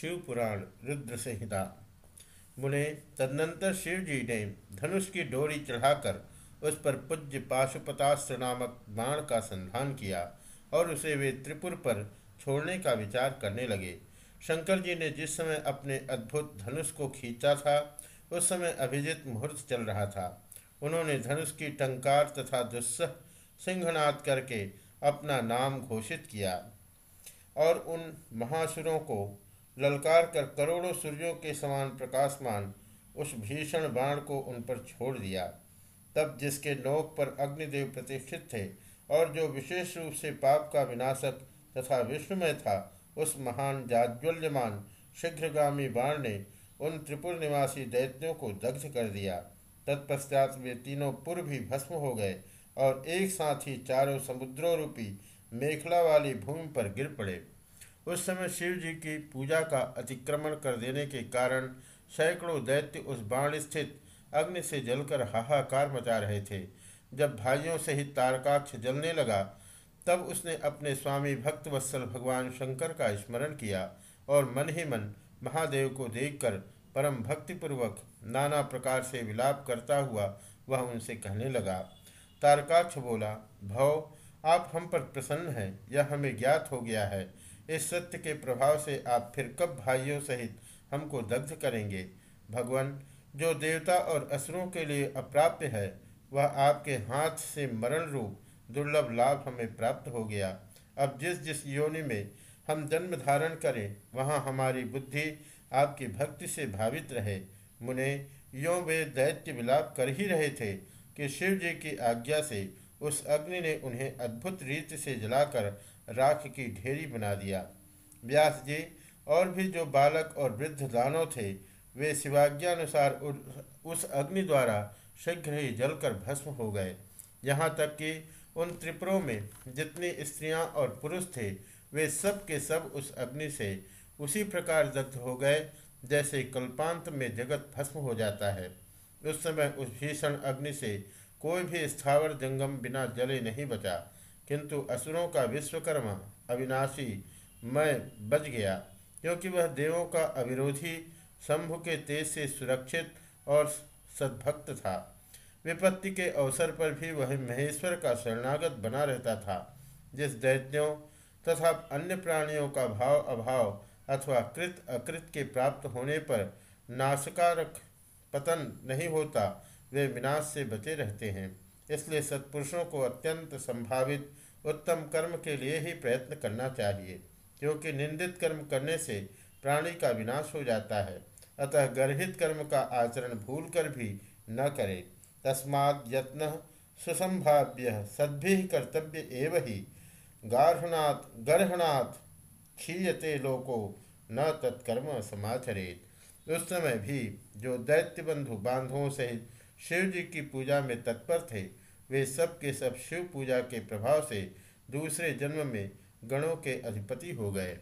शिव पुराण रुद्र संहिता। मुने तदनंतर शिव जी ने धनुष की डोरी चढ़ाकर उस पर पूज्य पाशुपतास्त्र नामक बाण का संधान किया और उसे वे त्रिपुर पर छोड़ने का विचार करने लगे। शंकर जी ने जिस समय अपने अद्भुत धनुष को खींचा था, उस समय अभिजित मुहूर्त चल रहा था। उन्होंने धनुष की टंकार तथा दुस्सह सिंहनाद करके अपना नाम घोषित किया और उन महासुरों को ललकार कर करोड़ों सूर्यों के समान प्रकाशमान उस भीषण बाण को उन पर छोड़ दिया। तब जिसके नोक पर अग्निदेव प्रतिष्ठित थे और जो विशेष रूप से पाप का विनाशक तथा विश्वमय था, उस महान जाज्वल्यमान, शीघ्रगामी बाण ने उन त्रिपुर निवासी दैत्यों को दग्ध कर दिया। तत्पश्चात वे तीनों पुर भी भस्म हो गए और एक साथ ही चारों समुद्रों रूपी मेखला वाली भूमि पर गिर पड़े। उस समय शिव जी की पूजा का अतिक्रमण कर देने के कारण सैकड़ों दैत्य उस बाण स्थित अग्नि से जलकर हाहाकार मचा रहे थे। जब भाइयों से ही तारकाक्ष जलने लगा, तब उसने अपने स्वामी भक्त वत्सल भगवान शंकर का स्मरण किया और मन ही मन महादेव को देखकर परम भक्तिपूर्वक नाना प्रकार से विलाप करता हुआ वह उनसे कहने लगा, तारकाक्ष बोला, भव, आप हम पर प्रसन्न हैं, यह हमें ज्ञात हो गया है। इस सत्य के प्रभाव से आप फिर कब भाइयों सहित हमको दग्ध करेंगे? भगवान, जो देवता और असुरों के लिए अप्राप्य है, वह आपके हाथ से मरण रूप, दुर्लभ लाभ हमें प्राप्त हो गया। अब जिस जिस योनि में हम जन्म धारण करें, वहाँ हमारी बुद्धि आपकी भक्ति से भावित रहे। मुने, यो वे दैत्य विलाप कर ही रहे थे कि शिव जी की आज्ञा से उस अग्नि ने उन्हें अद्भुत रीति से जलाकर राख की ढेरी बना दिया। व्यास जी और भी जो बालक और वृद्ध दानव थे, वे शिवाज्ञानुसार उस अग्नि द्वारा शीघ्र ही जलकर भस्म हो गए। यहाँ तक कि उन त्रिपुरों में जितनी स्त्रियाँ और पुरुष थे, वे सब के सब उस अग्नि से उसी प्रकार दग्ध हो गए, जैसे कल्पांत में जगत भस्म हो जाता है। उस समय उस भीषण अग्नि से कोई भी स्थावर जंगम बिना जले नहीं बचा। किंतु असुरों का विश्वकर्मा अविनाशी मैं बच गया, क्योंकि वह देवों का अविरोधी, शंभु के तेज से सुरक्षित और सद्भक्त था। विपत्ति के अवसर पर भी वह महेश्वर का शरणागत बना रहता था, जिस दैत्यों तथा अन्य प्राणियों का भाव अभाव अथवा कृत अकृत के प्राप्त होने पर नाशकारक पतन नहीं होता, वे विनाश से बचे रहते हैं। इसलिए सत्पुरुषों को अत्यंत संभावित उत्तम कर्म के लिए ही प्रयत्न करना चाहिए, क्योंकि निंदित कर्म करने से प्राणी का विनाश हो जाता है। अतः गर्हित कर्म का आचरण भूल कर भी न करे। तस्मात् यत्न सुसंभाव्य, सद्भि कर्तव्य एव ही। गार्हणात्, गर्हणात् क्षीयते लोको, न तत्कर्म समाचरेत। उस समय भी जो दैत्य बंधु बांधवों सहित शिव जी की पूजा में तत्पर थे वे सब के सब शिव पूजा के प्रभाव से दूसरे जन्म में गणों के अधिपति हो गए।